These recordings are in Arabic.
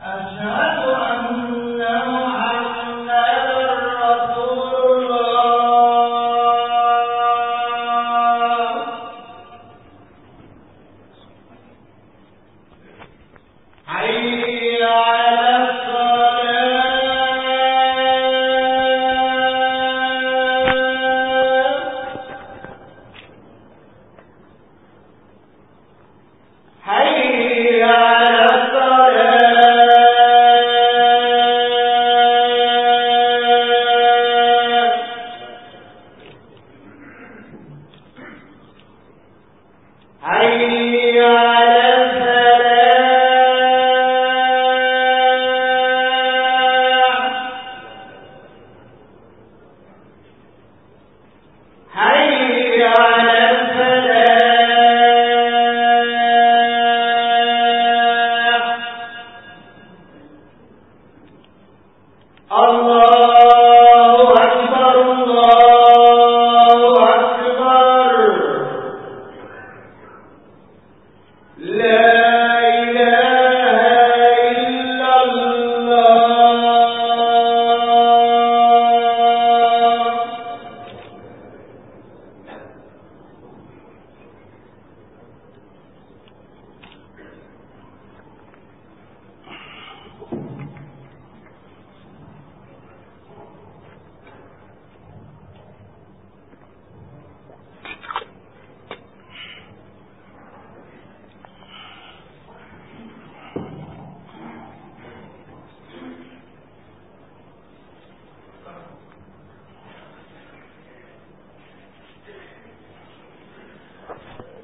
Asha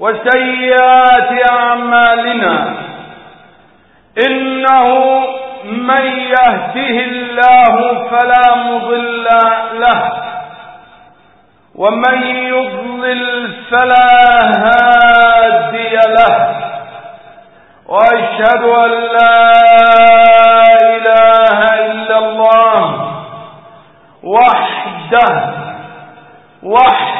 وسيئات أعمالنا. إنه من يهده الله فلا مضل له ومن يضلل فلا هادي له. وأشهد أن لا إله إلا الله وحده وحده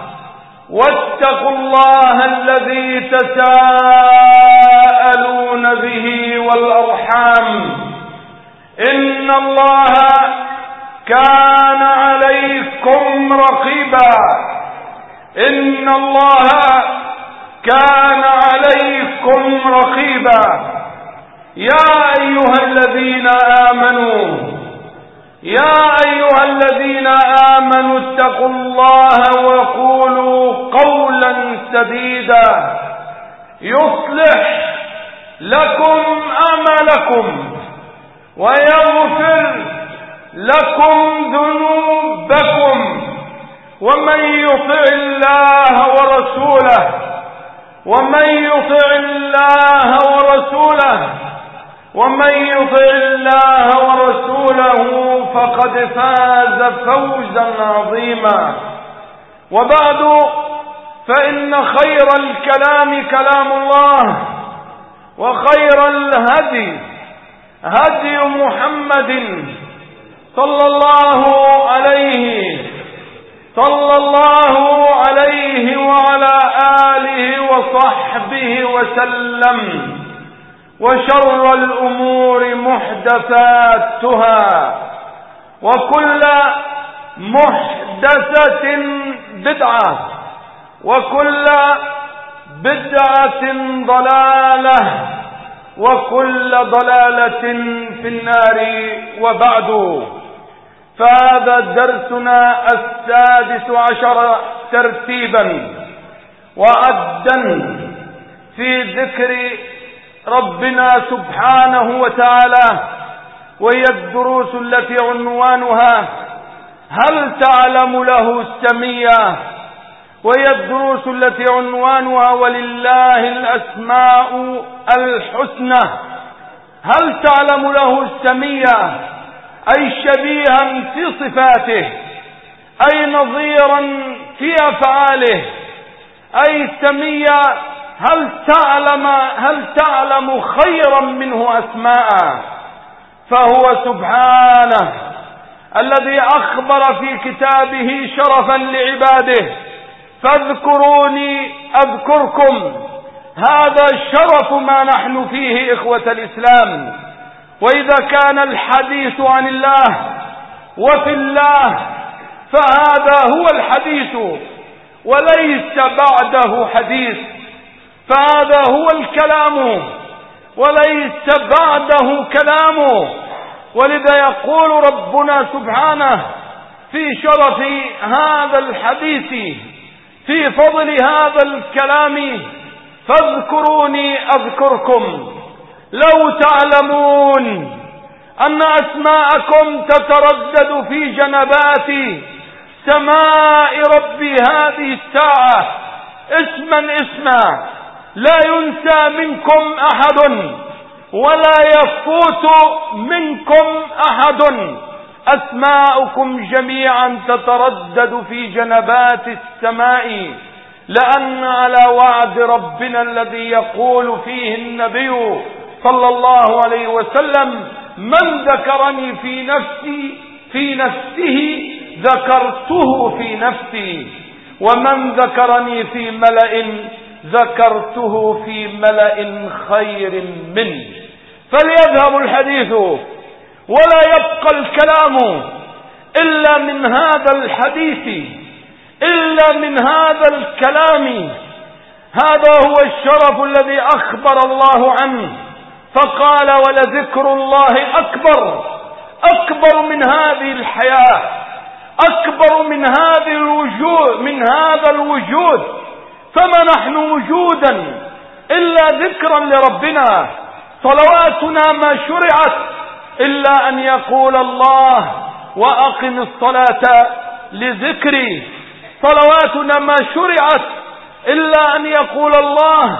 واتقوا الله الذي تساءلون به والأرحام. إن الله كان عليكم رقيبا. إن الله كان عليكم رقيبا. يا أيها الذين آمنوا يا أيها الذين آمنوا اتقوا الله وقولوا قولا سديدا يصلح لكم أعمالكم ويغفر لكم ذنوبكم ومن يطع الله ورسوله ومن يطع الله ورسوله ومن يطع الله ورسوله فقد فاز فوزا عظيما. وبعد فإن خير الكلام كلام الله وخير الهدي هدي محمد صلى الله عليه صلى الله عليه وعلى آله وصحبه وسلم. وشر الأمور محدثاتها. وكل محدثة بدعة وكل بدعة ضلالة وكل ضلالة في النار وبعد. فهذا درسنا السادس عشر ترتيبا وعدا في ذكر ربنا سبحانه وتعالى. وهي الدروس التي عنوانها هل تعلم له السمية؟ وهي الدروس التي عنوانها ولله الأسماء الحسنى. هل تعلم له السمية؟ أي شبيها في صفاته أي نظيرا في أفعاله أي سمية؟ هل تعلم هل تعلم خيرا منه أسماء فهو سبحانه الذي أخبر في كتابه شرفا لعباده. فاذكروني أذكركم. هذا شرف ما نحن فيه إخوة الإسلام. وإذا كان الحديث عن الله وفي الله فهذا هو الحديث وليس بعده حديث. فهذا هو الكلام وليس بعده كلام. ولذا يقول ربنا سبحانه في شرف هذا الحديث في فضل هذا الكلام فاذكروني أذكركم. لو تعلمون أن أسماءكم تتردد في جنبات سماء ربي هذه الساعة اسما اسما لا ينسى منكم أحد. ولا يفوت منكم أحد. أسماؤكم جميعا تتردد في جنبات السماء لأن على وعد ربنا الذي يقول فيه النبي صلى الله عليه وسلم من ذكرني في نفسي في نفسه ذكرته في نفسي ومن ذكرني في ملأ ذكرته في ملأ خير منه. فليذهب الحديث ولا يبقى الكلام إلا من هذا الحديث إلا من هذا الكلام. هذا هو الشرف الذي أخبر الله عنه فقال ولذكر الله أكبر أكبر من هذه الحياة أكبر من هذه الوجود من هذا الوجود. فما نحن وجودا إلا ذكرا لربنا. صلواتنا ما شرعت إلا أن يقول الله وأقم الصلاة لذكري. صلواتنا ما شرعت إلا أن يقول الله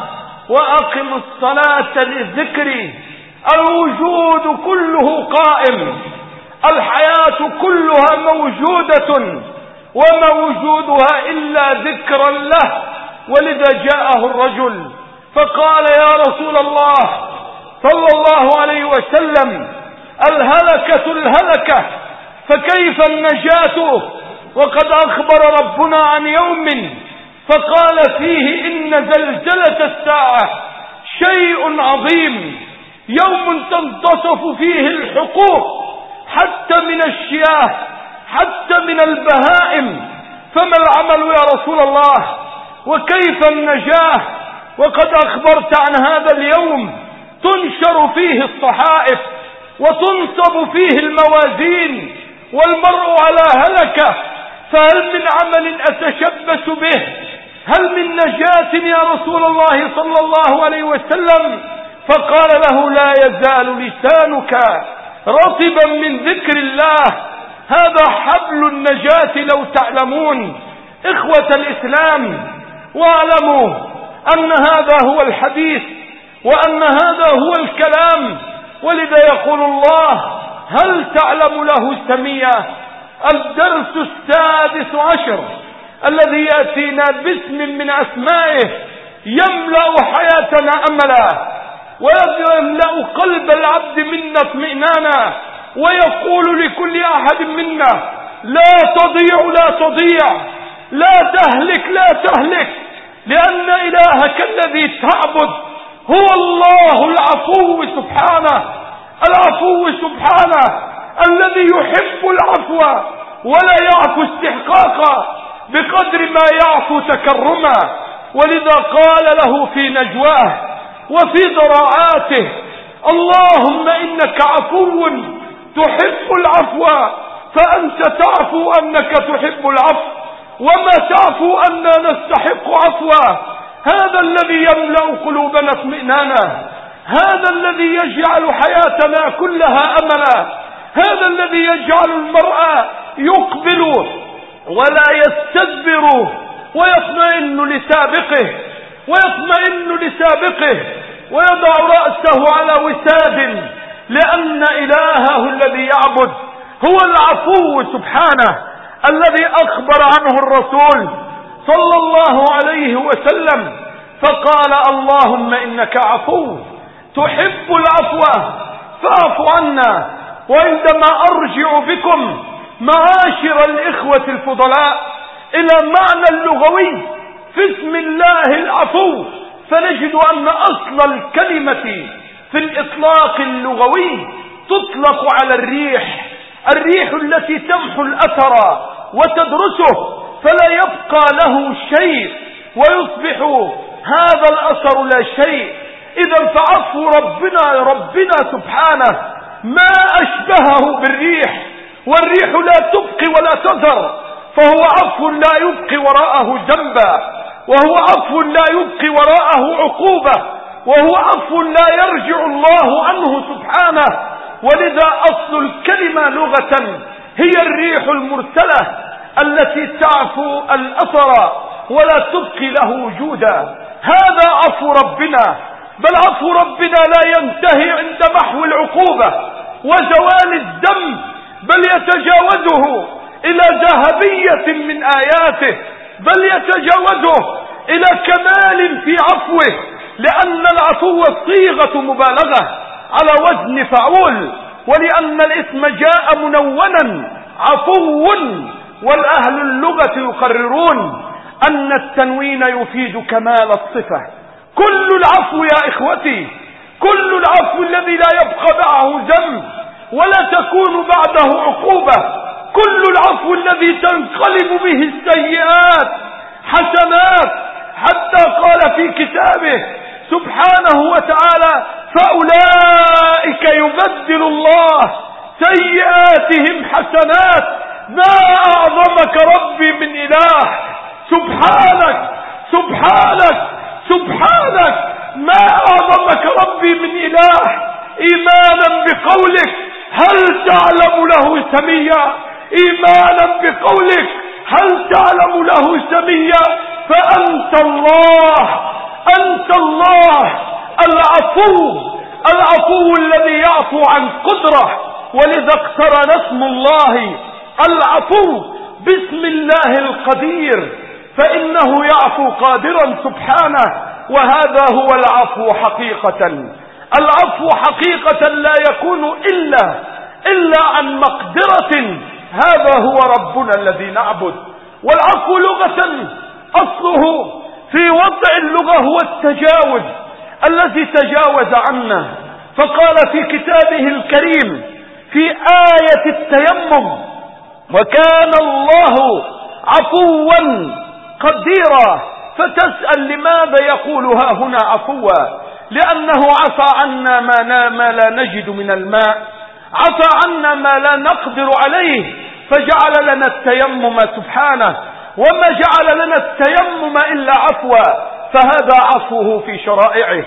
وأقم الصلاة لذكري. الوجود كله قائم. الحياة كلها موجودة وموجودها إلا ذكرا له. ولذا جاءه الرجل فقال يا رسول الله صلى الله عليه وسلم الهلكة الهلكة فكيف النجاة؟ وقد أخبر ربنا عن يوم فقال فيه إن زلزلة الساعة شيء عظيم يوم تنتصف فيه الحقوق حتى من الشياه حتى من البهائم. فما العمل يا رسول الله؟ وكيف النجاة؟ وقد أخبرت عن هذا اليوم تنشر فيه الصحائف وتنصب فيه الموازين والمرء على هلكة فهل من عمل أتشبث به؟ هل من نجاة يا رسول الله صلى الله عليه وسلم؟ فقال له لا يزال لسانك رطبا من ذكر الله. هذا حبل النجاة لو تعلمون. إخوة الإسلام واعلموا أن هذا هو الحديث وأن هذا هو الكلام. ولذا يقول الله هل تعلم له سمية الدرس السادس عشر. الذي يأتينا باسم من أسمائه يملأ حياتنا أملا ويملأ قلب العبد منا اطمئنانا ويقول لكل أحد منا لا تضيع لا تضيع لا تهلك لا تهلك لأن إلهك الذي تعبد هو الله العفو سبحانه العفو سبحانه الذي يحب العفو ولا يعفو استحقاقا بقدر ما يعفو تكرما ولذا قال له في نجواه وفي ضراعاته اللهم إنك عفو تحب العفو فأنت تعفو أنك تحب العفو وما تعفو أننا نستحق عفوا هذا الذي يملأ قلوبنا اطمئنانا. هذا الذي يجعل حياتنا كلها أملا هذا الذي يجعل المرأة يقبل ولا يستدبر ويطمئن لسابقه ويطمئن لسابقه ويضع رأسه على وساد لأن إلهه الذي يعبد هو العفو سبحانه الذي أخبر عنه الرسول. صلى الله عليه وسلم فقال اللهم إنك عفو تحب العفو فاعف عنا وعندما أرجع بكم معاشر الإخوة الفضلاء إلى معنى اللغوي في اسم الله العفو فنجد أن أصل الكلمة في الإطلاق اللغوي تطلق على الريح الريح التي تمحو الأثر وتدرسه فلا يبقى له شيء ويصبح هذا الأثر لا شيء. إذا فعفو ربنا ربنا سبحانه. ما أشبهه بالريح. والريح لا تبقي ولا تذر. فهو عفو لا يبقي وراءه ذنبا وهو عفو لا يبقي وراءه عقوبة. وهو عفو لا يرجع الله عنه سبحانه. ولذا أصل الكلمة لغة هي الريح المرسلة. التي تعفو الأثر ولا تبقي له وجودا هذا عفو ربنا. بل عفو ربنا لا ينتهي عند محو العقوبة وزوال الدم بل يتجاوزه إلى ذهبية من آياته بل يتجاوزه إلى كمال في عفوه. لأن العفو صيغة مبالغة على وزن فعول ولأن الاسم جاء منونا عفو والأهل اللغة يقررون أن التنوين يفيد كمال الصفة. كل العفو يا إخوتي كل العفو الذي لا يبقى معه ذنب ولا تكون بعده عقوبة. كل العفو الذي تنقلب به السيئات حسنات حتى قال في كتابه سبحانه وتعالى فأولئك يبدل الله سيئاتهم حسنات. ما أعظمك ربي من إله. سبحانك سبحانك سبحانك. ما أعظمك ربي من إله. إيمانا بقولك هل تعلم له سميا؟ إيمانا بقولك هل تعلم له سميا؟ فأنت الله أنت الله. العفو العفو الذي يعفو عن قدرة. ولذا اقترن اسم الله. العفو باسم الله القدير فإنه يعفو قادرا سبحانه وهذا هو العفو حقيقة. العفو حقيقة لا يكون إلا إلا عن مقدرة هذا هو ربنا الذي نعبد. والعفو لغة أصله في وضع اللغة هو التجاوز الذي تجاوز عنا. فقال في كتابه الكريم في آية التيمم وكان الله عفوا قديرا. فتسأل لماذا يقولها هنا عفوا؟ لأنه عفى عنا ما, ما لا نجد من الماء. عفى عنا ما لا نقدر عليه. فجعل لنا التيمم سبحانه. وما جعل لنا التيمم إلا عفوا. فهذا عفوه في شرائعه.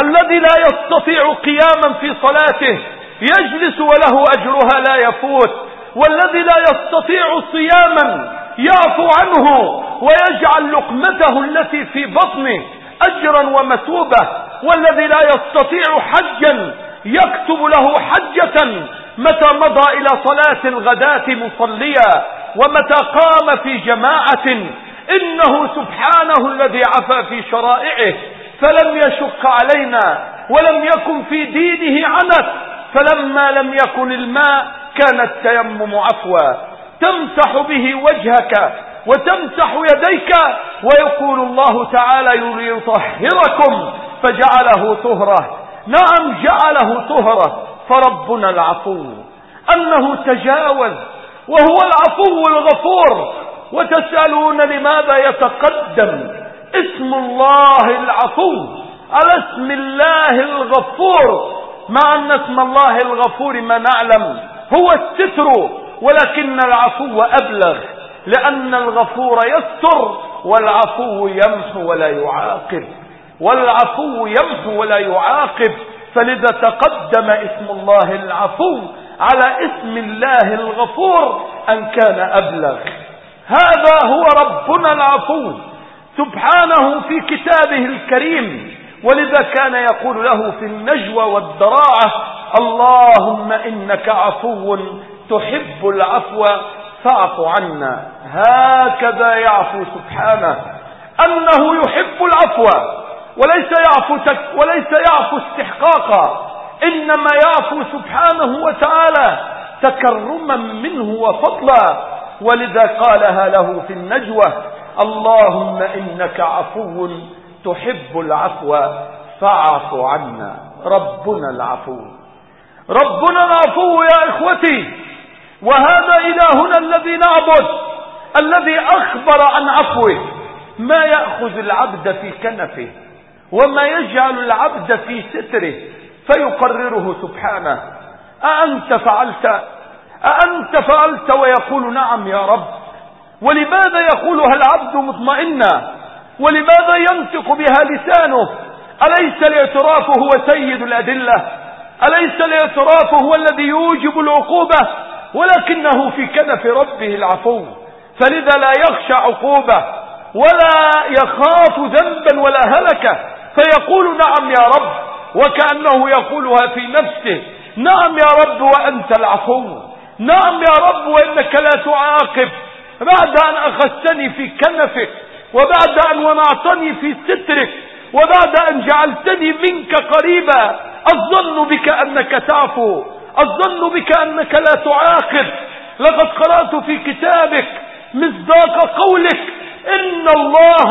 الذي لا يستطيع قياما في صلاته. يجلس وله أجرها لا يفوت. والذي لا يستطيع صياما يعفو عنه ويجعل لقمته التي في بطنه أجرا ومثوبة والذي لا يستطيع حجا يكتب له حجة متى مضى إلى صلاة الغداة مصليا ومتى قام في جماعة إنه سبحانه الذي عفى في شرائعه فلم يشق علينا ولم يكن في دينه عنت. فلما لم يكن الماء كان التيمم عفوا. تمسح به وجهك وتمسح يديك ويقول الله تعالى ليطهركم فجعله طهرة. نعم جعله طهرة. فربنا العفو. أنه تجاوز. وهو العفو الغفور. وتسألون لماذا يتقدم. اسم الله العفو. على اسم الله الغفور. مع أن اسم الله الغفور ما نعلم هو الستر ولكن العفو أبلغ لأن الغفور يستر والعفو يمحو ولا يعاقب. والعفو يمحو ولا يعاقب. فلذا تقدم اسم الله العفو على اسم الله الغفور أن كان أبلغ. هذا هو ربنا العفو. سبحانه في كتابه الكريم ولذا كان يقول له في النجوى والدراعة اللهم إنك عفو تحب العفو فاعف عنا. هكذا يعفو سبحانه. أنه يحب العفو وليس يعفو, تك وليس يعفو استحقاقا. إنما يعفو سبحانه وتعالى تكرما منه وفضلا. ولذا قالها له في النجوة اللهم إنك عفو تحب العفو فاعف عنا. ربنا العفو. ربنا العفو يا إخوتي. وهذا إلهنا الذي نعبد الذي أخبر عن عفوه. ما يأخذ العبد في كنفه وما يجعل العبد في ستره فيقرره سبحانه. أأنت فعلت أأنت فعلت ويقول نعم يا رب. ولماذا يقولها العبد مطمئنا؟ ولماذا ينطق بها لسانه؟ أليس الاعتراف هو سيد الأدلة؟ أليس الاعتراف هو الذي يوجب العقوبة؟ ولكنه في كنف ربه العفو. فلذا لا يخشى عقوبة ولا يخاف ذنبا ولا هلكة. فيقول نعم يا رب وكأنه يقولها في نفسه. نعم يا رب وأنت العفو. نعم يا رب وإنك لا تعاقب. بعد أن أخذتني في كنفك وبعد أن وضعتني في سترك وبعد أن جعلتني منك قريبا الظن بك أنك تعفو الظن بك أنك لا تعاقب. لقد قرأت في كتابك مصداق قولك إن الله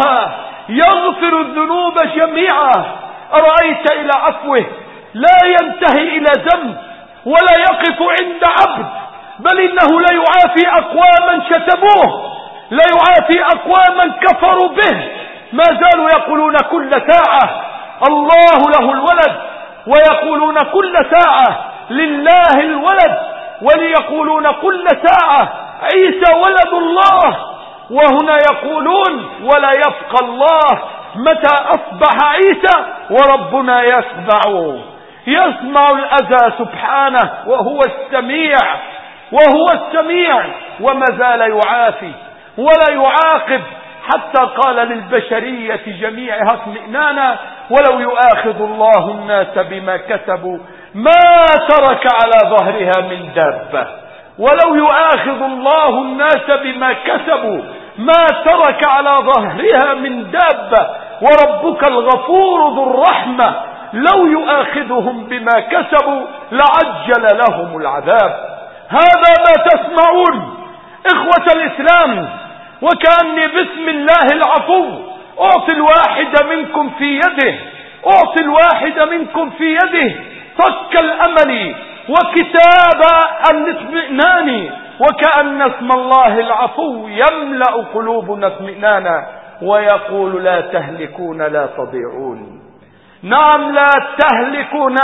يغفر الذنوب جميعا. أرأيت إلى عفوه؟ لا ينتهي إلى ذنب ولا يقف عند عبد بل إنه لا يعافي أقواما شتموه. لا يعافي أقواما كفروا به. ما زالوا يقولون كل ساعة الله له الولد ويقولون كل ساعة لله الولد وليقولون كل ساعة عيسى ولد الله. وهنا يقولون ولا يبقى الله متى أصبح عيسى وربنا يسمع. يسمع الأذى سبحانه وهو السميع وهو السميع وما زال يعافي. ولا يعاقب حتى قال للبشرية جميعها اطمئنانا ولو يؤاخذ الله الناس بما كسبوا ما ترك على ظهرها من دابة. ولو يؤاخذ الله الناس بما كسبوا ما ترك على ظهرها من دابة. وربك الغفور ذو الرحمة. لو يؤاخذهم بما كسبوا لعجل لهم العذاب. هذا ما تسمعون إخوة الإسلام. وكأني بسم الله العفو. أعطي الواحد منكم في يده. أعطي الواحد منكم في يده. فك الأمل وكتاب الإطمئنان. وكأن اسم الله العفو يملأ قلوبنا اطمئنانا. ويقول لا تهلكون لا تضيعون. نعم لا تهلكون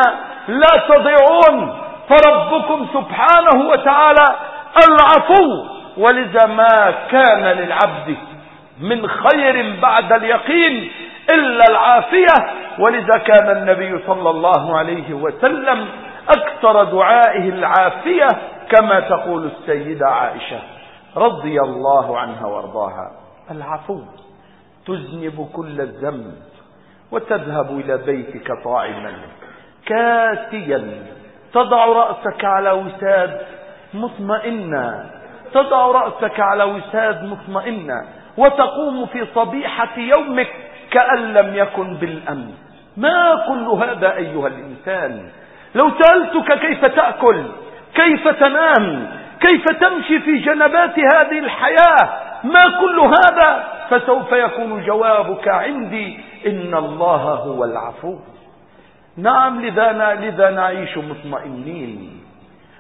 لا تضيعون. فربكم سبحانه وتعالى العفو. ولذا ما كان للعبد من خير بعد اليقين إلا العافية. ولذا كان النبي صلى الله عليه وسلم أكثر دعائه العافية كما تقول السيدة عائشة رضي الله عنها وارضاها. العفو تذنب كل الذنب وتذهب إلى بيتك طاعما كاسيا. تضع رأسك على وساد مطمئنا تضع رأسك على وساد مطمئنا وتقوم في صبيحة يومك كأن لم يكن بالأمس ما كل هذا أيها الإنسان؟ لو سألتك كيف تأكل كيف تنام كيف تمشي في جنبات هذه الحياة ما كل هذا؟ فسوف يكون جوابك عندي إن الله هو العفو. نعم لذا, لذا نعيش مطمئنين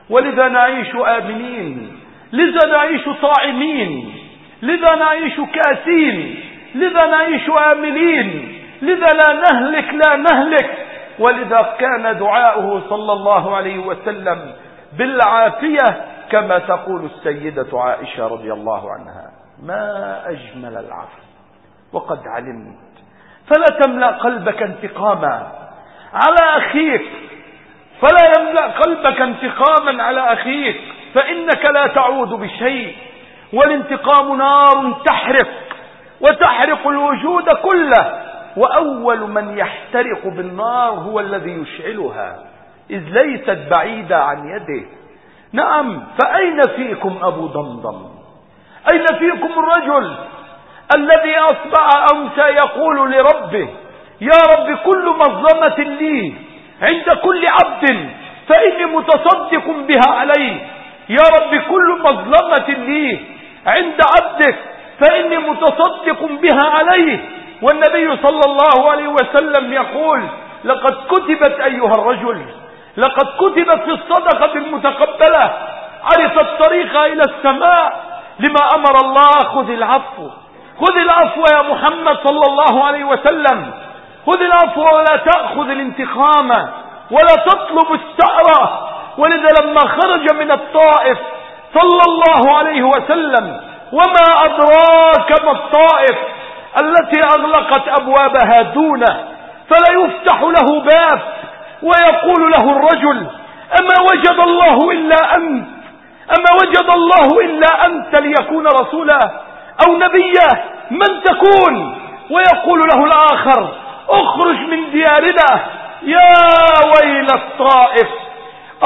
ولذا نعيش آمنين لذا نعيش صائمين لذا نعيش كاسين؟ لذا نعيش آملين؟ لذا لا نهلك لا نهلك؟ ولذا كان دعاؤه صلى الله عليه وسلم بالعافية كما تقول السيدة عائشة رضي الله عنها. ما أجمل العفو. وقد علمت. فلا تملأ قلبك انتقاما على أخيك. فلا يملأ قلبك انتقاما على أخيك. فإنك لا تعود بشيء والانتقام نار تحرق وتحرق الوجود كله وأول من يحترق بالنار هو الذي يشعلها. إذ ليست بعيدة عن يده. نعم فأين فيكم أبو ضمضم؟ أين فيكم الرجل الذي أصبح أمسى يقول لربه يا رب كل مظلمة لي عند كل عبد فإني متصدق بها عليه يا رب كل مظلمة لي عند عبدك فإني متصدق بها عليه. والنبي صلى الله عليه وسلم يقول لقد كتبت أيها الرجل لقد كتبت في الصدقة المتقبلة عرف الطريق إلى السماء لما أمر الله خذ العفو خذ العفو يا محمد صلى الله عليه وسلم خذ العفو ولا تأخذ الانتقام ولا تطلب السأرة ولذا لما خرج من الطائف صلى الله عليه وسلم وما أدراك ما الطائف التي أغلقت أبوابها دونه فلا يفتح له باب ويقول له الرجل أما وجد الله إلا أنت؟ أما وجد الله إلا أنت ليكون رسولا أو نبيا؟ من تكون؟ ويقول له الآخر اخرج من ديارنا يا ويل الطائف!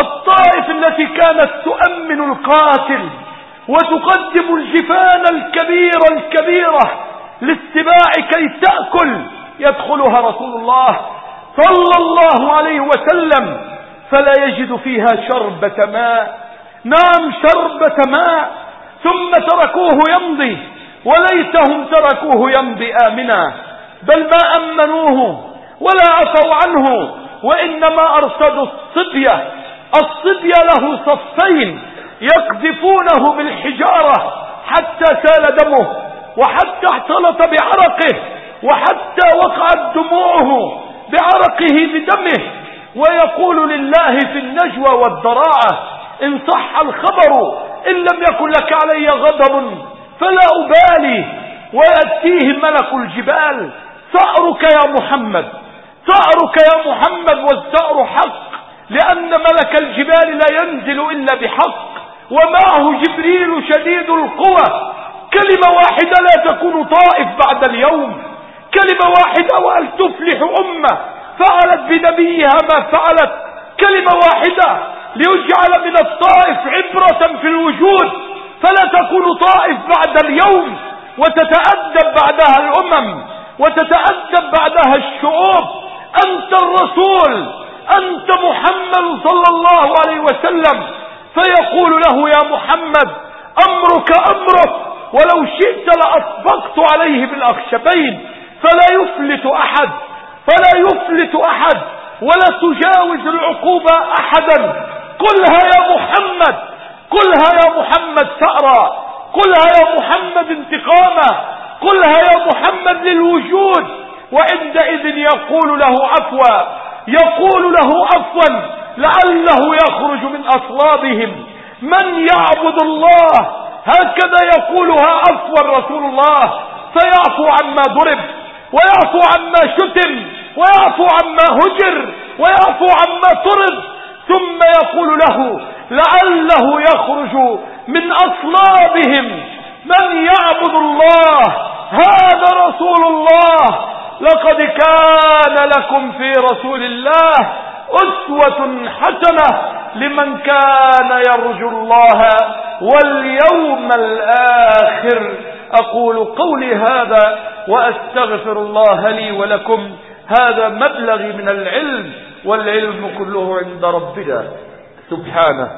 الطائف التي كانت تؤمن القاتل وتقدم الجفان الكبيرة الكبيرة للسباع كي تأكل يدخلها رسول الله صلى الله عليه وسلم فلا يجد فيها شربة ماء. نعم شربة ماء ثم تركوه يمضي وليتهم تركوه يمضي آمنا. بل ما أمنوه ولا عفوا عنه وإنما أرصدوا الصبية الصبية له صفين يقذفونه بالحجارة حتى سال دمه وحتى اختلط بعرقه وحتى وقعت دموعه بعرقه بدمه ويقول لله في النجوى والضراعة إن صح الخبر إن لم يكن لك علي غضب فلا أبالي ويأتيه ملك الجبال ثأرك يا محمد ثأرك يا محمد والثأر حق لأن ملك الجبال لا ينزل إلا بحق. ومعه جبريل شديد القوى. كلمة واحدة لا تكون طائف بعد اليوم. كلمة واحدة وهل تفلح أمة. فعلت بنبيها ما فعلت. كلمة واحدة ليجعل من الطائف عبرة في الوجود. فلا تكون طائف بعد اليوم. وتتأدب بعدها الأمم. وتتأدب بعدها الشعوب. أنت الرسول. أنت محمد صلى الله عليه وسلم. فيقول له يا محمد أمرك أمرك ولو شئت لأطبقت عليه بالأخشبين. فلا يفلت أحد فلا يفلت أحد ولا تجاوز العقوبة أحدا. قلها يا محمد قلها يا محمد ثأرا قلها يا محمد انتقاما قلها يا محمد للوجود. وعندئذ يقول له عفوا يقول له عفوا لعله يخرج من أصلابهم. من يعبد الله؟ هكذا يقولها عفوا رسول الله. فيعفو عما ضرب ويعفو عما شتم ويعفو عما هجر ويعفو عما طرد. ثم يقول له لعله يخرج من أصلابهم. من يعبد الله؟ هذا رسول الله. لقد كان لكم في رسول الله أسوة حسنة لمن كان يرجو الله واليوم الآخر. أقول قولي هذا وأستغفر الله لي ولكم. هذا مبلغي من العلم والعلم كله عند ربنا. سبحانه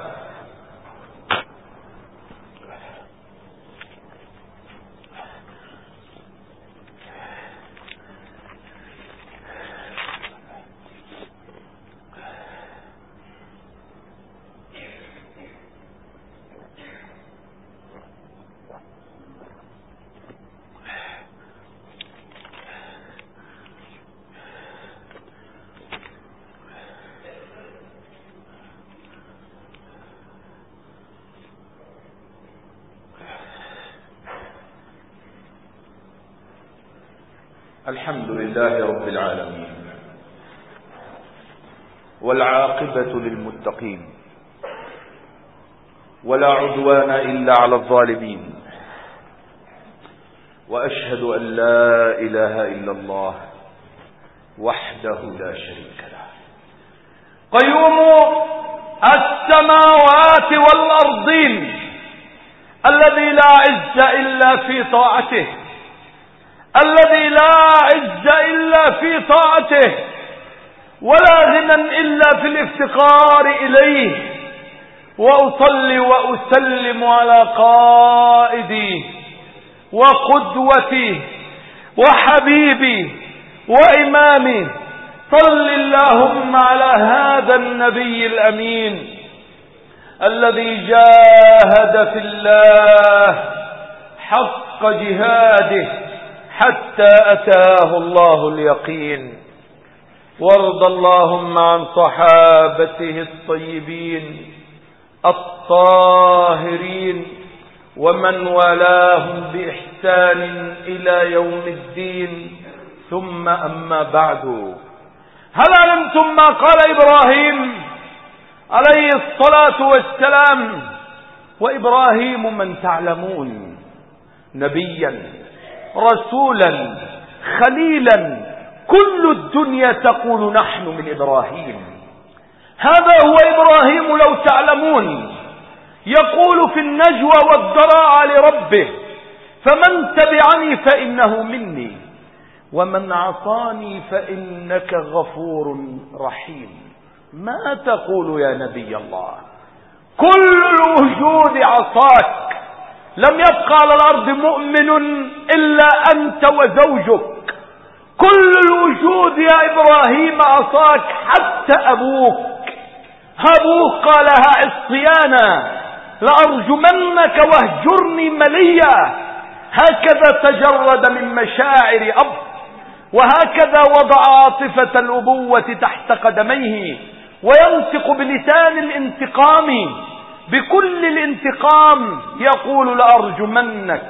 الحمد لله رب العالمين والعاقبة للمتقين ولا عدوان إلا على الظالمين. وأشهد أن لا إله إلا الله وحده لا شريك له. قيوم السماوات والأرضين الذي لا عز إلا في طاعته الذي لا عز إلا في طاعته ولا غنى إلا في الافتقار إليه. وأصلي وأسلم على قائدي وقدوتي وحبيبي وإمامي. صل اللهم على هذا النبي الأمين الذي جاهد في الله حق جهاده حتى أتاه الله اليقين. وارض اللهم عن صحابته الطيبين. الطاهرين ومن والاهم بإحسان إلى يوم الدين. ثم أما بعد. هل علمتم ما قال إبراهيم عليه الصلاة والسلام؟ وإبراهيم من تعلمون نبيا رسولا خليلا كل الدنيا تقول نحن من إبراهيم. هذا هو إبراهيم لو تعلمون. يقول في النجوى والضراعة لربه فمن تبعني فإنه مني ومن عصاني فإنك غفور رحيم. ما تقول يا نبي الله؟ كل الوجود عصاك. لم يبقى على الأرض مؤمن إلا أنت وزوجك. كل الوجود يا إبراهيم عصاك حتى أبوك. أبوك قالها عصيانا لأرجمنك واهجرني مليا. هكذا تجرد من مشاعر أب وهكذا وضع عاطفة الأبوة تحت قدميه وينطق بلسان الانتقام. بكل الانتقام يقول لأرجمنك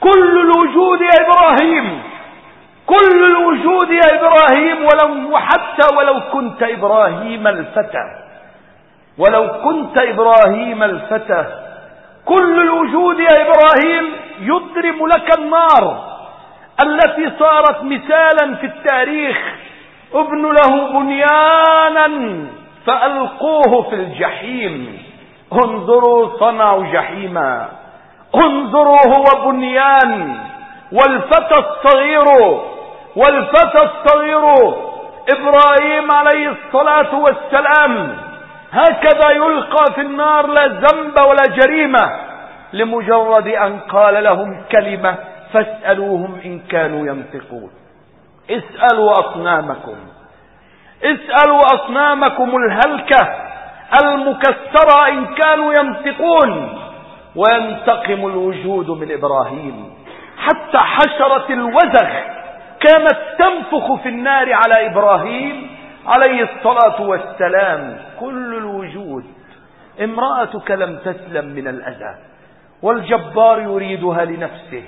كل الوجود يا إبراهيم كل الوجود يا إبراهيم ولو وحتى ولو كنت إبراهيم الفتى. ولو كنت إبراهيم الفتى كل الوجود يا إبراهيم يضرم لك النار. التي صارت مثالا في التاريخ ابن له بنيانا فألقوه في الجحيم. انظروا صنعوا جحيما. انظروا هو بنيان. والفتى الصغير والفتى الصغير إبراهيم عليه الصلاة والسلام هكذا يلقى في النار لا ذنب ولا جريمة لمجرد أن قال لهم كلمة فاسألوهم إن كانوا ينطقون. اسألوا أصنامكم. اسألوا أصنامكم الهلكة المكسرة إن كانوا ينطقون. وينتقم الوجود من إبراهيم. حتى حشرة الوزغ كانت تنفخ في النار على إبراهيم عليه الصلاة والسلام. كل الوجود امرأتك لم تسلم من الأذى والجبار يريدها لنفسه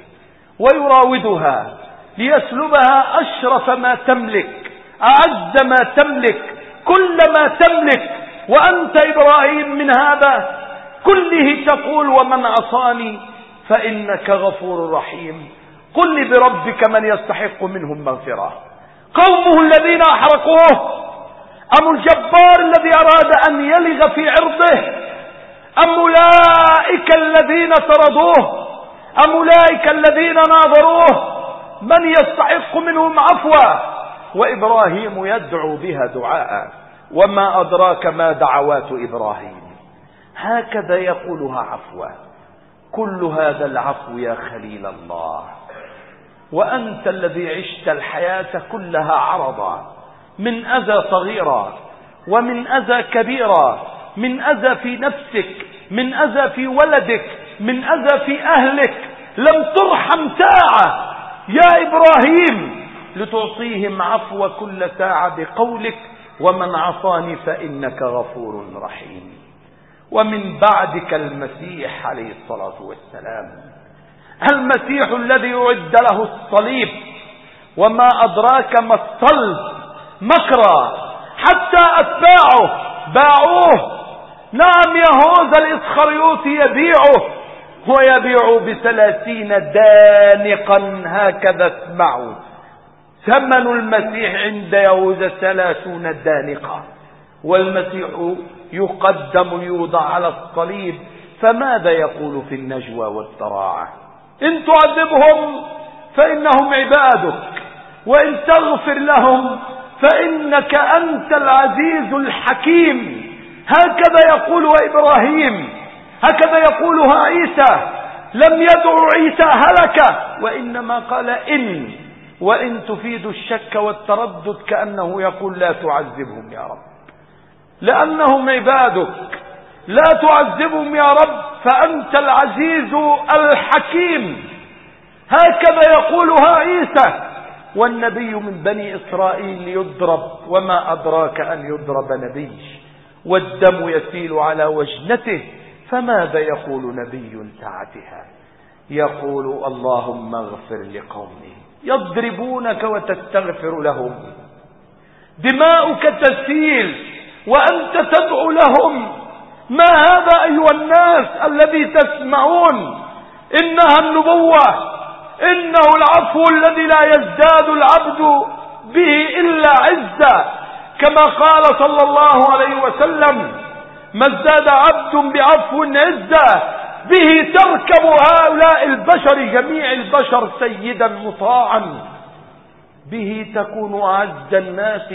ويراودها ليسلبها أشرف ما تملك أعز ما تملك كل ما تملك. وأنت إبراهيم من هذا كله تقول ومن عصاني فإنك غفور رحيم. قل لي بربك من يستحق منهم مغفرة. قومه الذين أحرقوه أم الجبار الذي أراد أن يلغ في عرضه؟ أم أولئك الذين طردوه؟ أم أولئك الذين ناظروه؟ من يستحق منهم عفوا وإبراهيم يدعو بها دعاء. وما أدراك ما دعوات إبراهيم؟ هكذا يقولها عفوا كل هذا العفو يا خليل الله. وأنت الذي عشت الحياة كلها عرضا. من أذى صغيرا ومن أذى كبيرا من أذى في نفسك من أذى في ولدك من أذى في أهلك. لم ترحم ساعة. يا إبراهيم لتعطيهم عفو كل ساعة بقولك ومن عصاني فإنك غفور رحيم. ومن بعدك المسيح عليه الصلاة والسلام. المسيح الذي يعد له الصليب. وما أدراك ما الصلب. مكرا حتى أتباعه. باعوه. نعم يهوذا الإسخريوطي يبيعه. ويبيع بثلاثين دانقا. هكذا اسمعوا. ثمن المسيح عند يهوذا ثلاثون دانقا والمسيح يقدم يوضع على الصليب. فماذا يقول في النجوى والضراعة إن تعذبهم فإنهم عبادك. وإن تغفر لهم فإنك أنت العزيز الحكيم. هكذا يقول إبراهيم هكذا يقولها عيسى. لم يدعو عيسى هلك وإنما قال إن وإن تفيد الشك والتردد كأنه يقول لا تعذبهم يا رب. لأنهم عبادك لا تعذبهم يا رب فأنت العزيز الحكيم. هكذا يقولها عيسى. والنبي من بني إسرائيل يضرب وما أدراك أن يضرب نبي والدم يسيل على وجنته فماذا يقول نبي ساعتها؟ يقول اللهم اغفر لقومي يضربونك وتستغفر لهم. دماؤك تسيل وأنت تدعو لهم. ما هذا أيها الناس الذي تسمعون؟ إنها النبوة. إنه العفو الذي لا يزداد العبد به إلا عزة. كما قال صلى الله عليه وسلم ما ازداد عبد بعفو عزة به تركب هؤلاء البشر جميع البشر سيدا مطاعا. به تكون أعز الناس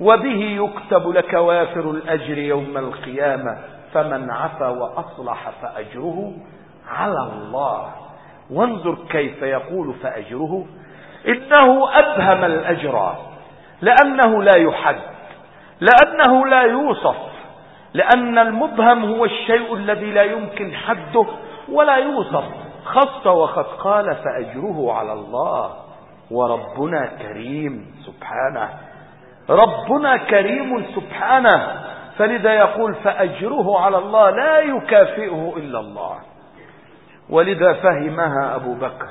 وبه يكتب لك وافر الأجر يوم القيامة. فمن عفا وأصلح فأجره على الله. وانظر كيف يقول فأجره إنه أبهم الأجر لأنه لا يحد لأنه لا يوصف لأن المبهم هو الشيء الذي لا يمكن حده ولا يوصف. خص وقد قال فأجره على الله وربنا كريم سبحانه ربنا كريم سبحانه. فلذا يقول فأجره على الله لا يكافئه إلا الله. ولذا فهمها أبو بكر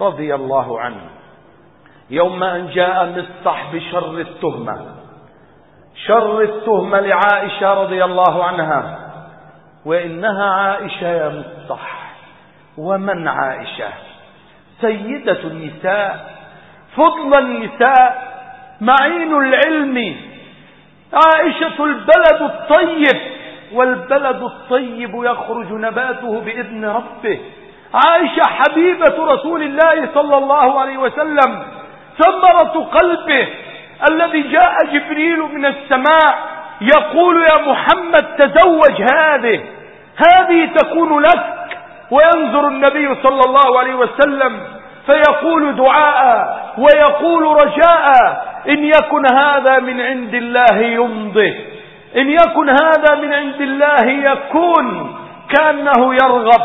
رضي الله عنه. يوم أن جاء مصطح بشر التهمة شر التهمة لعائشة رضي الله عنها وإنها عائشة يا مصطح ومن عائشة؟ سيدة النساء فضل النساء معين العلم عائشة البلد الطيب والبلد الطيب يخرج نباته بإذن ربه. عائشة حبيبة رسول الله صلى الله عليه وسلم ثمرة قلبه الذي جاء جبريل من السماء يقول يا محمد تزوج هذه هذه تكون لك. وينظر النبي صلى الله عليه وسلم فيقول دعاء ويقول رجاء إن يكن هذا من عند الله يمضي. إن يكن هذا من عند الله يكون كأنه يرغب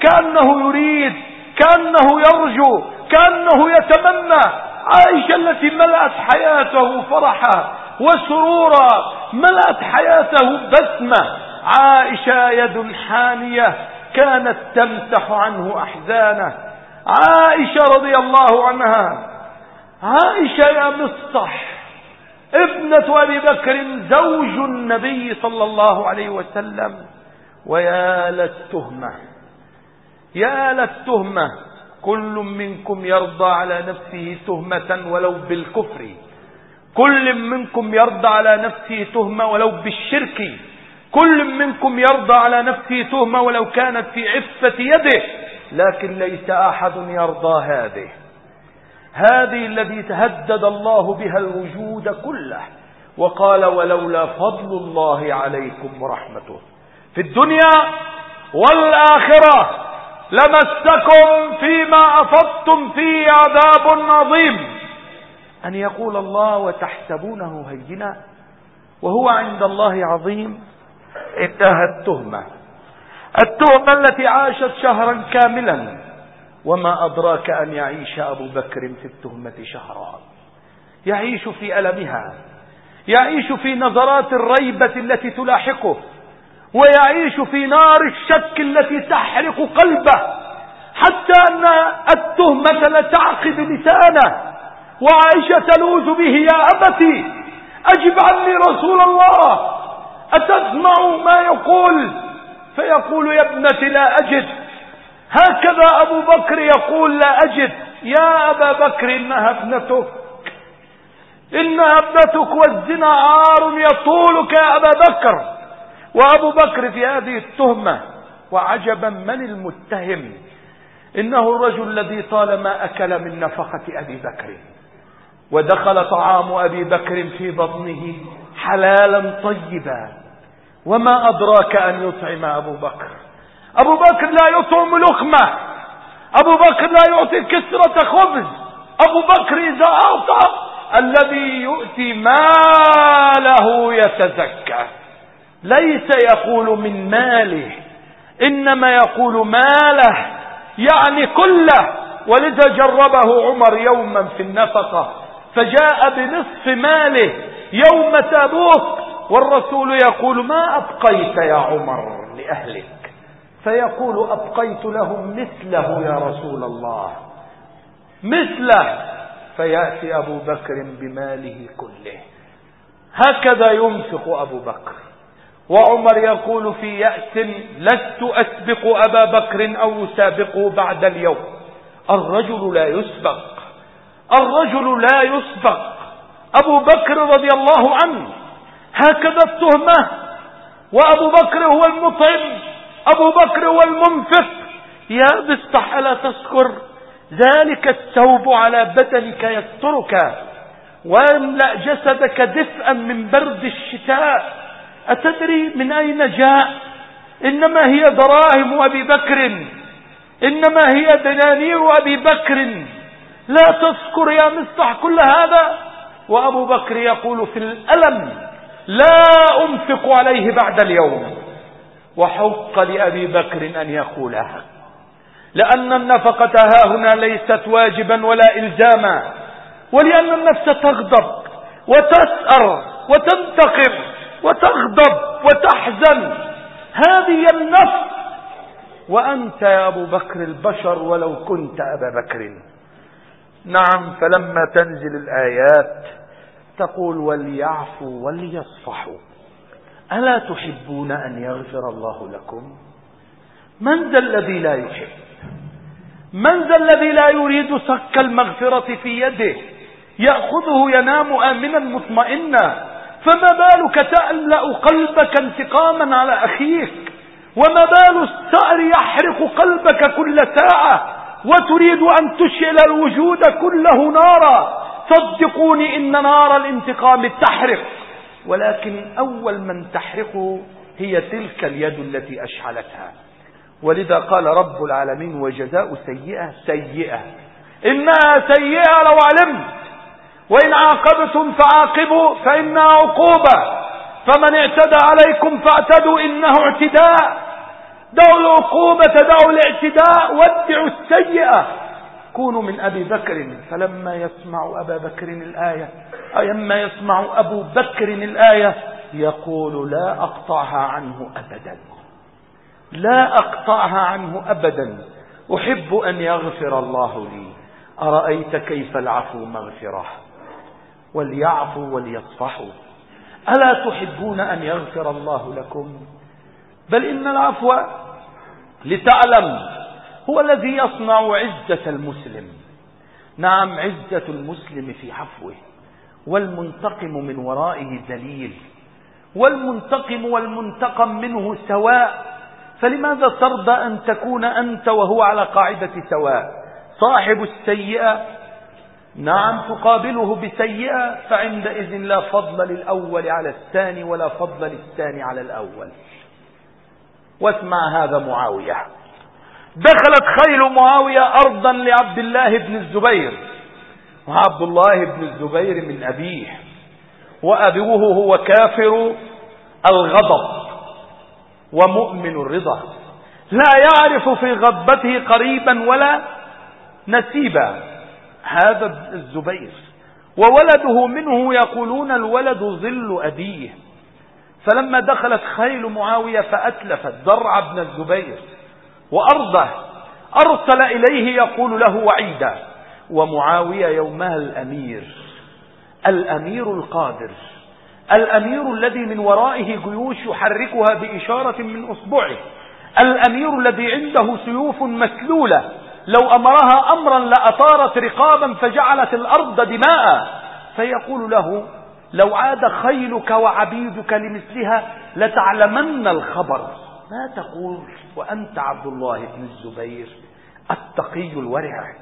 كأنه يريد كأنه يرجو كأنه يتمنى. عائشة التي ملأت حياته فرحا وسرورا ملأت حياته بسمة. عائشة يد حانية كانت تمسح عنه أحزانه. عائشة رضي الله عنها. عائشة يا مصطح. ابنة أبي بكر زوج النبي صلى الله عليه وسلم. ويا للتهمة يا للتهمة كل منكم يرضى على نفسه تهمة ولو بالكفر. كل منكم يرضى على نفسه تهمة ولو بالشرك. كل منكم يرضى على نفسه تهمة ولو كانت في عفة يده. لكن ليس أحد يرضى هذه. هذه الذي تهدد الله بها الوجود كله. وقال ولولا فضل الله عليكم ورحمته. في الدنيا والآخرة لمسكم فيما أفضتم فيه عذاب عظيم. أن يقول الله وتحسبونه هينا وهو عند الله عظيم. انتهى التهمة. التهمة التي عاشت شهرا كاملا. وما أدراك أن يعيش أبو بكر في التهمة شهرا. يعيش في ألمها. يعيش في نظرات الريبة التي تلاحقه. ويعيش في نار الشك التي تحرق قلبه. حتى أن التهمة لتعقد لسانه. وعائشة تلوذ به يا أبتي. أجب عني رسول الله. أتسمع ما يقول؟ فيقول يا ابنتي لا أجد. هكذا أبو بكر يقول لا أجد. يا أبا بكر إنها ابنتك. إنها ابنتك والزنا عار يطولك يا أبا بكر. وأبو بكر في هذه التهمة وعجبا من المتهم. إنه الرجل الذي طالما أكل من نفقة أبي بكر ودخل طعام أبي بكر في بطنه حلالا طيبا. وما أدراك أن يطعم أبو بكر؟ أبو بكر لا يطعم لقمة أبو بكر لا يعطي كسرة خبز. أبو بكر إذا أعطى الذي يؤتي ماله يتزكى. ليس يقول من ماله إنما يقول ماله يعني كله. ولذا جربه عمر يوما في النفقة فجاء بنصف ماله يوم تبوك والرسول يقول ما أبقيت يا عمر لأهلك فيقول أبقيت لهم مثله يا رسول الله. مثله. فيأتي أبو بكر بماله كله. هكذا ينفق أبو بكر. وعمر يقول في يأس لست أسبق أبا بكر أو أسابقه بعد اليوم. الرجل لا يسبق. الرجل لا يسبق. أبو بكر رضي الله عنه. هكذا التهمة. وأبو بكر هو المطعم. أبو بكر هو المنفق يا بستح ألا تذكر؟ ذلك الثوب على بدنك يسترك. واملأ جسدك دفئا من برد الشتاء. أتدري من أين جاء؟ إنما هي دراهم أبي بكر. إنما هي دنانير أبي بكر. لا تذكر يا مصطح كل هذا؟ وأبو بكر يقول في الألم لا أنفق عليه بعد اليوم. وحق لأبي بكر أن يقولها. لأن النفقة هنا ليست واجبا ولا إلزاما ولأن النفس تغضب وتسأر وتنتقم وتغضب وتحزن. هذه النفس وأنت يا أبو بكر البشر ولو كنت أبا بكر. نعم فلما تنزل الآيات تقول وليعفوا وليصفحوا. ألا تحبون أن يغفر الله لكم؟ من ذا الذي لا يحب؟ من ذا الذي لا يريد صك المغفرة في يده؟ يأخذه ينام آمنا مطمئنا. فما بالك تألأ قلبك انتقاما على أخيك؟ وما بال الثأر يحرق قلبك كل ساعة؟ وتريد أن تشعل الوجود كله نارا؟ صدقوني إن نار الانتقام تحرق. ولكن أول من تحرق هي تلك اليد التي أشعلتها. ولذا قال رب العالمين وجزاء سيئة سيئة. إنها سيئة لو علمت. وإن عاقبتم فعاقبوا فإنها عقوبة. فمن اعتدى عليكم فاعتدوا إنه اعتداء. دعوا العقوبة دعوا الاعتداء وادعوا السيئة. كونوا من أبي بكر فلما يسمع أبا بكر الآية لما يسمع أبو بكر الآية يقول لا أقطعها عنه أبدا. لا أقطعها عنه أبدا. أحب أن يغفر الله لي. أرأيت كيف العفو مغفرة؟ وليعفوا وليصفحوا ألا تحبون أن يغفر الله لكم؟ بل إن العفو لتعلم هو الذي يصنع عزة المسلم. نعم عزة المسلم في عفوه والمنتقم من ورائه ذليل والمنتقم والمنتقم منه سواء. فلماذا ترضى أن تكون أنت وهو على قاعدة سواء؟ صاحب السيئة. نعم تقابله بسيئة فعندئذ لا فضل للأول على الثاني ولا فضل للثاني على الأول. واسمع هذا معاوية. دخلت خيل معاوية أرضا لعبد الله بن الزبير. وعبد الله بن الزبير من أبيه. وأبوه هو كافر الغضب ومؤمن الرضا. لا يعرف في غضبته قريبا ولا نسيبا. هذا الزبير. وولده منه يقولون الولد ظل أبيه. فلما دخلت خيل معاوية فأتلفت درع بن الزبير. وأرضه. أرسل إليه يقول له وعيدا. ومعاوية يومها الأمير. الأمير القادر. الأمير الذي من ورائه جيوش يحركها بإشارة من أصبعه. الأمير الذي عنده سيوف مسلولة لو أمرها أمرا لأطارت رقابا فجعلت الأرض دماء. فيقول له لو عاد خيلك وعبيدك لمثلها لتعلمن الخبر. ما تقول وأنت عبد الله بن الزبير التقي الورع.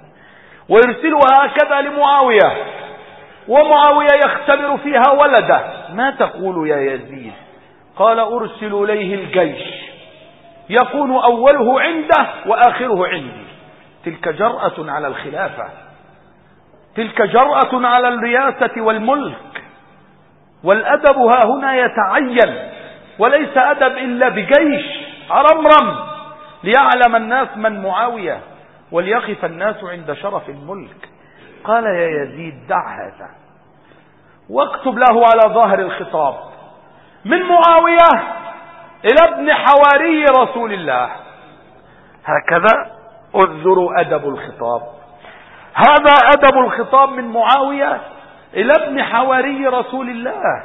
ويرسلها هكذا لمعاوية ومعاوية يختبر فيها ولده. ما تقول يا يزيد؟ قال أرسل إليه الجيش. يكون أوله عنده وآخره عندي. تلك جرأة على الخلافة. تلك جرأة على الرياسة والملك. والأدب ها هنا يتعين وليس أدب إلا بجيش. عرمرم ليعلم الناس من معاوية وليقف الناس عند شرف الملك. قال يا يزيد دع هذا واكتب له على ظاهر الخطاب. من معاوية إلى ابن حواري رسول الله. هكذا اذروا أدب الخطاب. هذا أدب الخطاب من معاوية إلى ابن حواري رسول الله.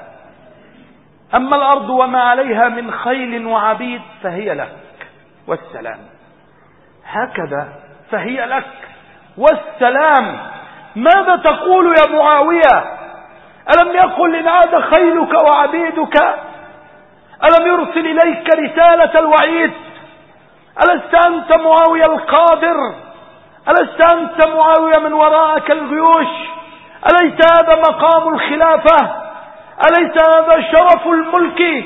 أما الأرض وما عليها من خيل وعبيد فهي لك والسلام. هكذا فهي لك والسلام. ماذا تقول يا معاوية؟ ألم يقل إن عاد خيلك وعبيدك؟ ألم يرسل إليك رسالة الوعيد؟ ألست أنت معاوية القادر؟ ألست أنت معاوية من وراءك الجيوش؟ أليس هذا مقام الخلافة؟ أليس هذا شرف الملك؟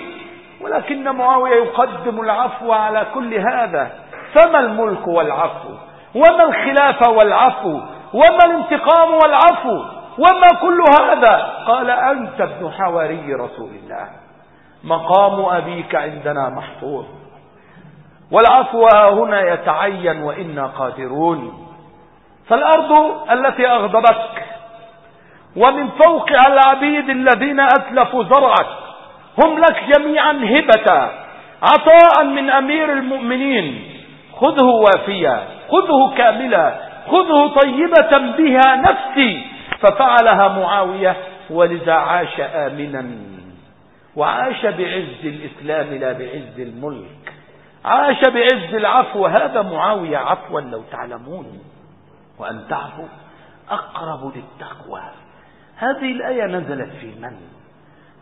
ولكن معاوية يقدم العفو على كل هذا. فما الملك والعفو؟ وما الخلافة والعفو؟ وما الانتقام والعفو؟ وما كل هذا؟ قال أنت ابن حواري رسول الله. مقام أبيك عندنا محفوظ. والعفو هنا يتعين وإنا قادرون. فالأرض التي أغضبك ومن فوقها العبيد الذين أتلفوا زرعك هم لك جميعا هبة. عطاء من أمير المؤمنين. خذه وافيا. خذه كاملا. خذه طيبة بها نفسي. ففعلها معاوية ولذا عاش آمنا. وعاش بعز الإسلام لا بعز الملك. عاش بعز العفو. هذا معاوية عفوا لو تعلمون. وأن تعفوا أقرب للتقوى. هذه الآية نزلت في من؟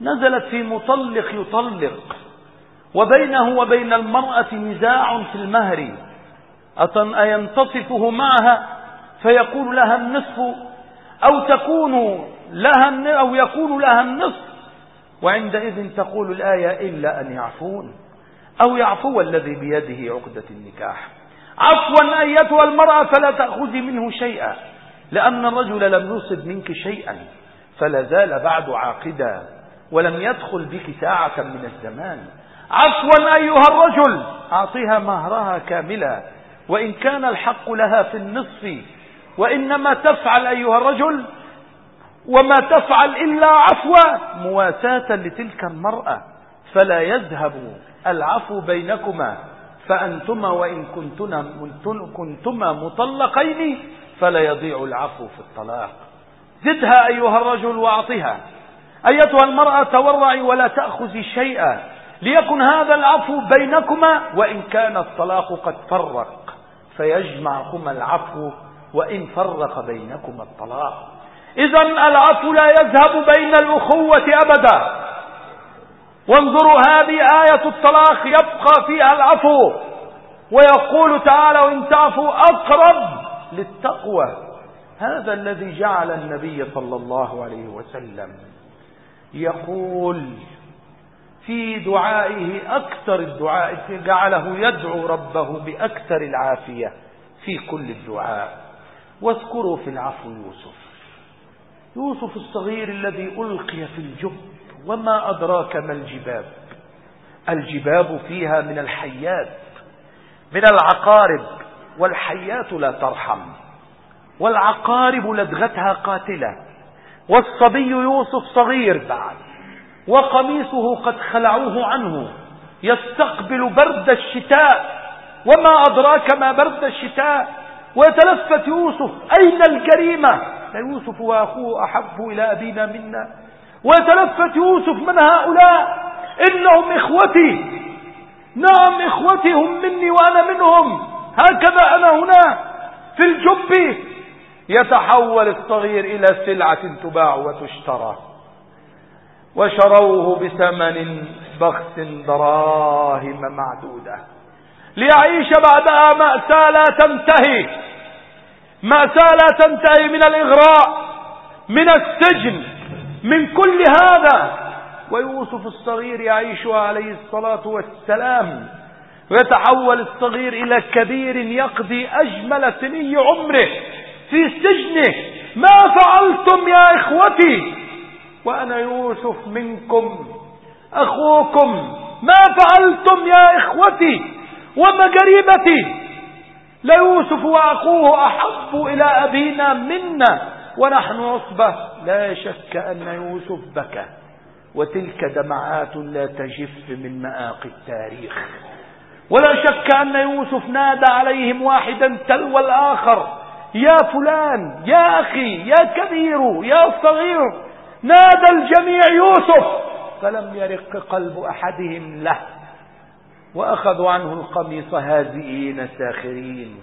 نزلت في مطلق يطلق. وبينه وبين المرأة نزاع في المهر. أينتصفه معها فيقول لها النصف؟ أو تكون لها أو يكون لها النصف؟ وعندئذ تقول الآية إلا أن يعفون. أو يعفو الذي بيده عقدة النكاح. عفوا أيتها المرأة فلا تأخذي منه شيئا لأن الرجل لم يصب منك شيئا. فلا زال بعد عاقدا ولم يدخل بك ساعة من الزمان. عفوا أيها الرجل أعطيها مهرها كاملا. وإن كان الحق لها في النصف وإنما تفعل أيها الرجل وما تفعل إلا عفوا. مواساة لتلك المرأة فلا يذهب العفو بينكما. فأنتما وإن كنتما, كنتما مطلقين فلا يضيع العفو في الطلاق. زدها أيها الرجل وأعطها. أيتها المرأة تورعي ولا تأخذي شيئا. ليكن هذا العفو بينكما وإن كان الطلاق قد فرق. فيجمعكما العفو وإن فرق بينكما الطلاق. إذا العفو لا يذهب بين الأخوة أبدا. وانظروا هذه آية الطلاق يبقى فيها العفو. ويقول تعالى وإن تعفوا أقرب للتقوى. هذا الذي جعل النبي صلى الله عليه وسلم يقول في دعائه أكثر الدعاء جعله يدعو ربه بأكثر العافية في كل الدعاء. واذكروا في العفو يوسف. يوسف الصغير الذي ألقي في الجب وما أدراك ما الجباب؟ الجباب فيها من الحيات من العقارب والحيات لا ترحم. والعقارب لدغتها قاتلة والصبي يوسف صغير بعد وقميصه قد خلعوه عنه يستقبل برد الشتاء وما أدراك ما برد الشتاء؟ ويتلفت يوسف أين الجريمة يوسف وأخوه أحب إلى أبينا منا. ويتلفت يوسف من هؤلاء؟ إنهم إخوتي. نعم إخوتي هم مني وأنا منهم. هكذا أنا هنا في الجب يتحول الصغير إلى سلعة تباع وتشترى. وشروه بثمن بخس دراهم معدودة. ليعيش بعدها مأساة لا تنتهي. مأساة لا تنتهي من الإغراء من السجن من كل هذا. ويوسف الصغير يعيش عليه الصلاة والسلام. ويتحول الصغير إلى كبير يقضي أجمل سني عمره. في سجنه. ما فعلتم يا إخوتي؟ وأنا يوسف منكم أخوكم. ما فعلتم يا إخوتي وما جريمتي ليوسف وأخوه أحب إلى أبينا منا ونحن عصبة. لا شك أن يوسف بكى وتلك دمعات لا تجف من مآقي التاريخ. ولا شك أن يوسف نادى عليهم واحدا تلو الآخر. يا فلان يا أخي يا كبير يا صغير نادى الجميع يوسف فلم يرق قلب أحدهم له وأخذوا عنه القميص هازئين ساخرين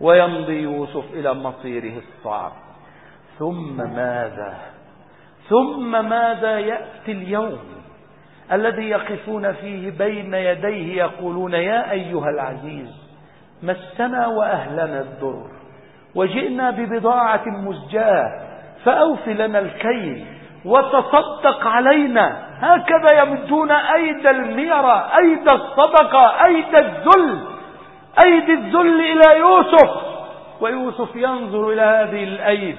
ويمضي يوسف إلى مصيره الصعب. ثم ماذا؟ ثم ماذا يأتي اليوم؟ الذي يقفون فيه بين يديه يقولون يا أيها العزيز مسنا وأهلنا الضر. وجئنا ببضاعة مزجاة فأوف لنا الكيل وتصدق علينا. هكذا يمدون أيدي الميرة أيدي الصدقة أيدي الذل أيدي الذل إلى يوسف. ويوسف ينظر إلى هذه الأيد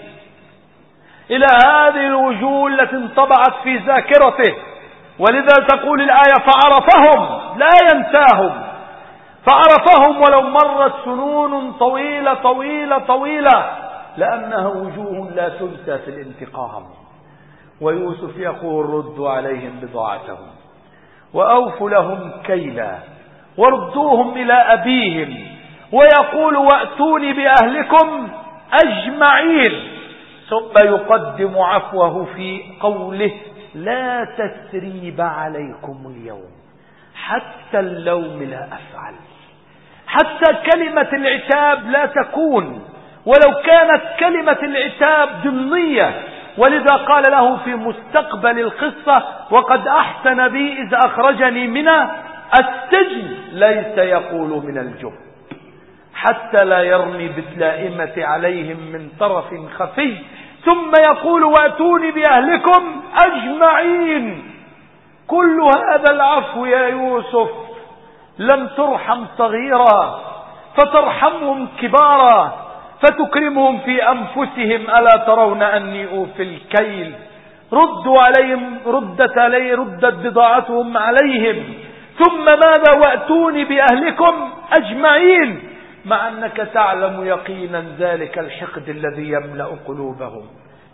إلى هذه الوجوه التي انطبعت في ذاكرته. ولذا تقول الآية فعرفهم لا ينساهم. فعرفهم ولو مرت سنون طويلة طويلة طويلة لأنها وجوه لا تنسى في الانتقام. ويوسف يقول ردوا عليهم بضاعتهم وأوفوا لهم كيلا وردوهم إلى أبيهم ويقول وأتوني بأهلكم أجمعين. ثم يقدم عفوه في قوله لا تسريب عليكم اليوم حتى اللوم لا أفعل. حتى كلمة العتاب لا تكون. ولو كانت كلمة العتاب ضمنية ولذا قال له في مستقبل القصة وقد أحسن بي إذ أخرجني من السجن ليس يقول من الجب. حتى لا يرمي باللائمة عليهم من طرف خفي. ثم يقول وأتوني بأهلكم أجمعين. كل هذا العفو يا يوسف. لم ترحم صغيرا فترحمهم كبارا فتكرمهم في أنفسهم ألا ترون أني أوفي الكيل؟ ردوا عليهم ردت علي ردت بضاعتهم عليهم. ثم ماذا وأتوني بأهلكم أجمعين؟ مع أنك تعلم يقينا ذلك الحقد الذي يملأ قلوبهم.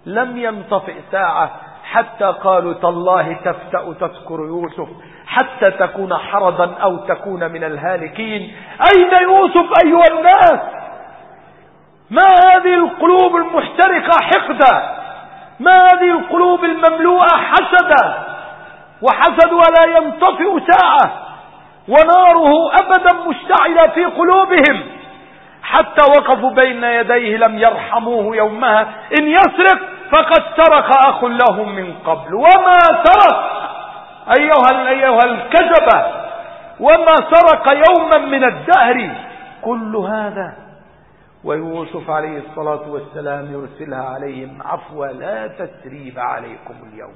لم ينطفئ ساعة حتى قالوا تالله تفتأ تذكر يوسف حتى تكون حرضا أو تكون من الهالكين. أين يوسف أيها الناس؟ ما هذه القلوب المحترقة حقدا؟ ما هذه القلوب المملوءة حسدا؟ وحسدها لا ينطفئ ساعة وناره أبدا مشتعلة في قلوبهم. حتى وقفوا بين يديه لم يرحموه يومها. إن يسرق فقد سرق أخ له من قبل. وما سرق أيها, أيها الكذبة وما سرق يوما من الدهر. كل هذا ويوسف عليه الصلاة والسلام يرسلها عليهم. عفوا لا تسريب عليكم اليوم.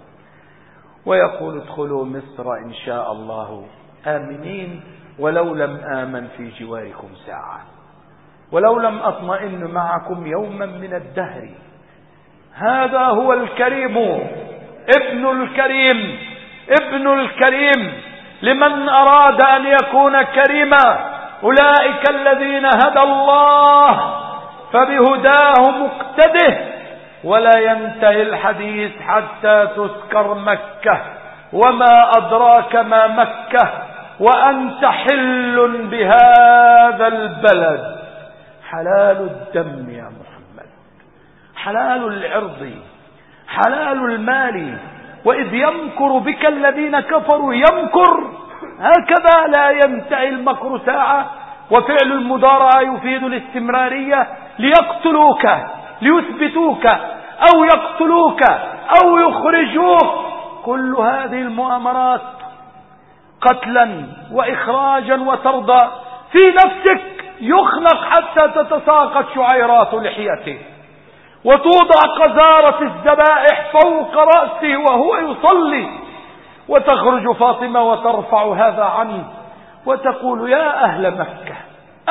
ويقول ادخلوا مصر إن شاء الله. آمنين. ولو لم آمن في جواركم ساعة. ولو لم أطمئن معكم يوما من الدهر. هذا هو الكريم ابن الكريم. ابن الكريم لمن أراد أن يكون كريما. أولئك الذين هدى الله فبهداه مقتده. ولا ينتهي الحديث حتى تذكر مكة. وما أدراك ما مكة. وأنت حل بهذا البلد. حلال الدم يا محمد. حلال العرض. حلال المال. وإذ يمكر بك الذين كفروا يمكر. هكذا لا ينتهي المكر ساعة وفعل المضارعة يفيد الاستمرارية ليقتلوك ليثبتوك أو يقتلوك أو يخرجوك. كل هذه المؤامرات قتلا وإخراجا وترضى في نفسك يخنق حتى تتساقط شعيرات لحيته وتوضع قذارة الذبائح فوق رأسه وهو يصلي. وتخرج فاطمة وترفع هذا عنه وتقول يا أهل مكة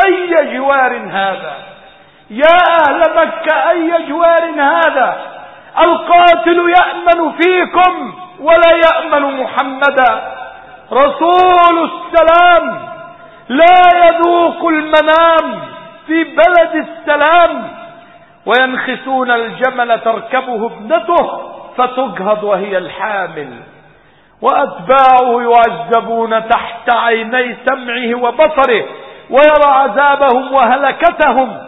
أي جوار هذا؟ يا أهل مكة أي جوار هذا؟ القاتل يأمن فيكم ولا يأمن محمدا. رسول السلام لا يذوق المنام في بلد السلام. وينخسون الجمل تركبه ابنته فتجهض وهي الحامل. وأتباعه يعذبون تحت عيني سمعه وبصره ويرى عذابهم وهلكتهم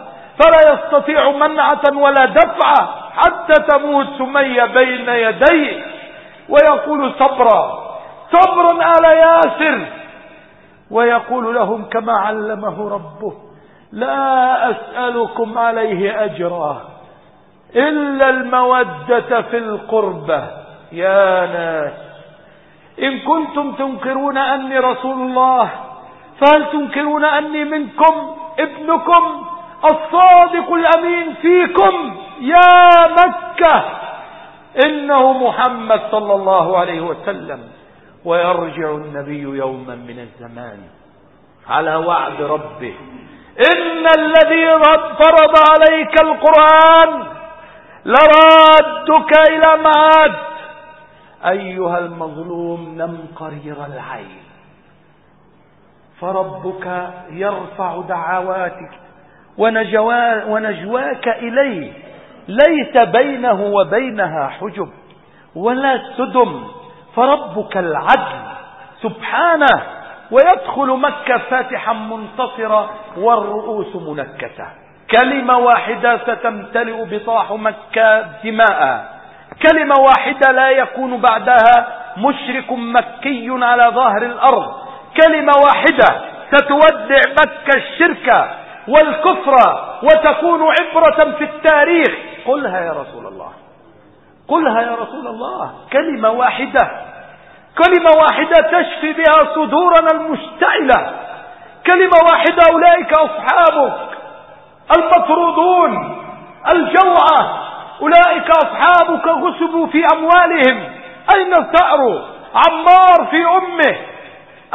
فلا يستطيع منعة ولا دفعة حتى تموت سمية بين يديه. ويقول صبرا صبرا على ياسر. ويقول لهم كما علمه ربه. لا أسألكم عليه أجرا إلا المودة في القربة. يا ناس إن كنتم تنكرون أني رسول الله فهل تنكرون أني منكم ابنكم الصادق الأمين فيكم يا مكة؟ إنه محمد صلى الله عليه وسلم ويرجع النبي يوما من الزمان على وعد ربه. إن الذي فرض عليك القرآن لرادك إلى معاد أيها المظلوم نم قرير العين. فربك يرفع دعواتك ونجواك إليه. ليس بينه وبينها حجب ولا سدم. فربك العدل. سبحانه. ويدخل مكة فاتحا منتصرا والرؤوس منكسة. كلمة واحدة ستمتلئ بطاح مكة دماء. كلمة واحدة لا يكون بعدها مشرك مكي على ظهر الأرض. كلمة واحدة ستودع مكة الشرك والكفر وتكون عبرة في التاريخ. قلها يا رسول الله. قلها يا رسول الله. كلمة واحدة كلمة واحدة تشفي بها صدورنا المشتعلة. كلمة واحدة أولئك أصحابك. المطرودون الجوعة. أولئك أصحابك غسبوا في أموالهم. أين سأروا عمار في أمه؟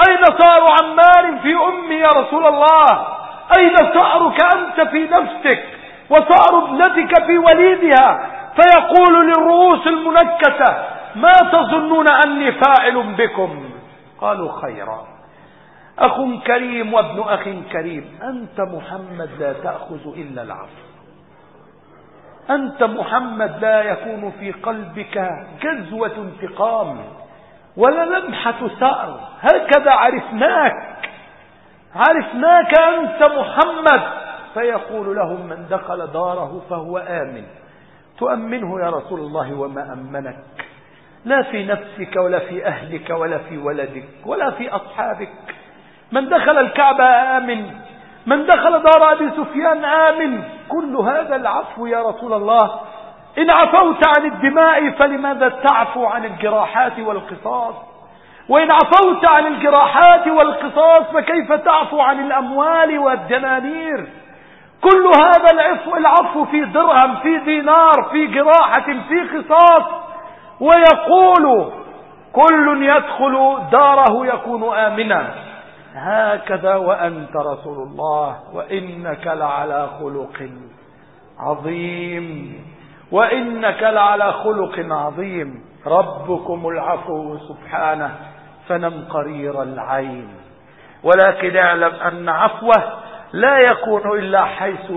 أين صار عمار في أمي يا رسول الله؟ أين سأرك أنت في نفسك؟ وسأر ابنتك في وليدها. فيقول للرؤوس المنكسة ما تظنون أني فاعل بكم؟ قالوا خيرا. أخ كريم وابن أخ كريم. أنت محمد لا تأخذ إلا العفو. أنت محمد لا يكون في قلبك جزوة انتقام ولا لمحة ثأر هكذا عرفناك. عرفناك أنت محمد. فيقول لهم من دخل داره فهو آمن. تؤمنه يا رسول الله وما أمنك. لا في نفسك ولا في أهلك ولا في ولدك ولا في أصحابك. من دخل الكعبة آمن. من دخل دار أبي سفيان آمن. كل هذا العفو يا رسول الله. إن عفوت عن الدماء فلماذا تعفو عن الجراحات والقصاص؟ وإن عفوت عن الجراحات والقصاص فكيف تعفو عن الأموال والدنانير؟ كل هذا العفو العفو في درهم في دينار في جراحة في قصاص. ويقول كل يدخل داره يكون آمنا. هكذا وأنت رسول الله وإنك لعلى خلق عظيم. وإنك لعلى خلق عظيم. ربكم العفو سبحانه فنم قرير العين. ولكن اعلم أن عفوه لا يكون إلا حيث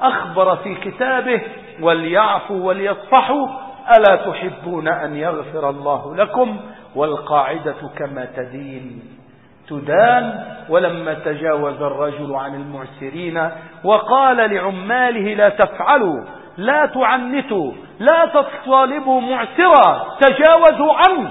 أخبر في كتابه وليعفوا وليصفحوا ألا تحبون أن يغفر الله لكم والقاعدة كما تدين؟ تدان ولما تجاوز الرجل عن المعسرين وقال لعماله لا تفعلوا لا تعنتوا لا تطالبوا معسرا تجاوزوا عنه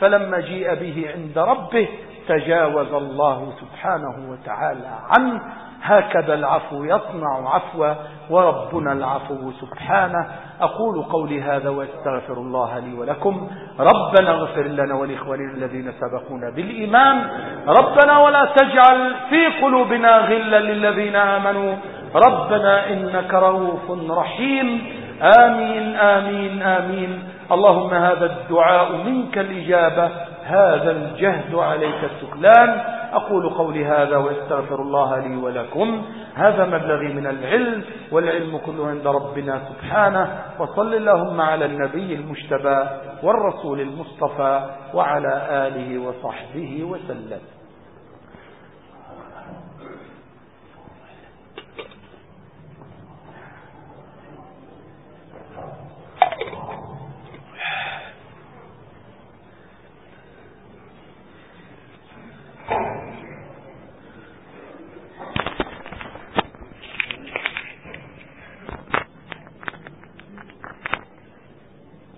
فلما جيء به عند ربه تجاوز الله سبحانه وتعالى عنه هكذا العفو يصنع عفوا وربنا العفو سبحانه. أقول قولي هذا وأستغفر الله لي ولكم. ربنا اغفر لنا ولإخواننا الذين سبقونا بالإيمان. ربنا ولا تجعل في قلوبنا غلا للذين آمنوا. ربنا إنك رؤوف رحيم. آمين آمين آمين. اللهم هذا الدعاء منك الإجابة. هذا الجهد عليك السكلان. أقول قولي هذا وأستغفر الله لي ولكم. هذا مبلغي من العلم والعلم كله عند ربنا سبحانه. وصل اللهم على النبي المجتبى والرسول المصطفى وعلى آله وصحبه وسلم.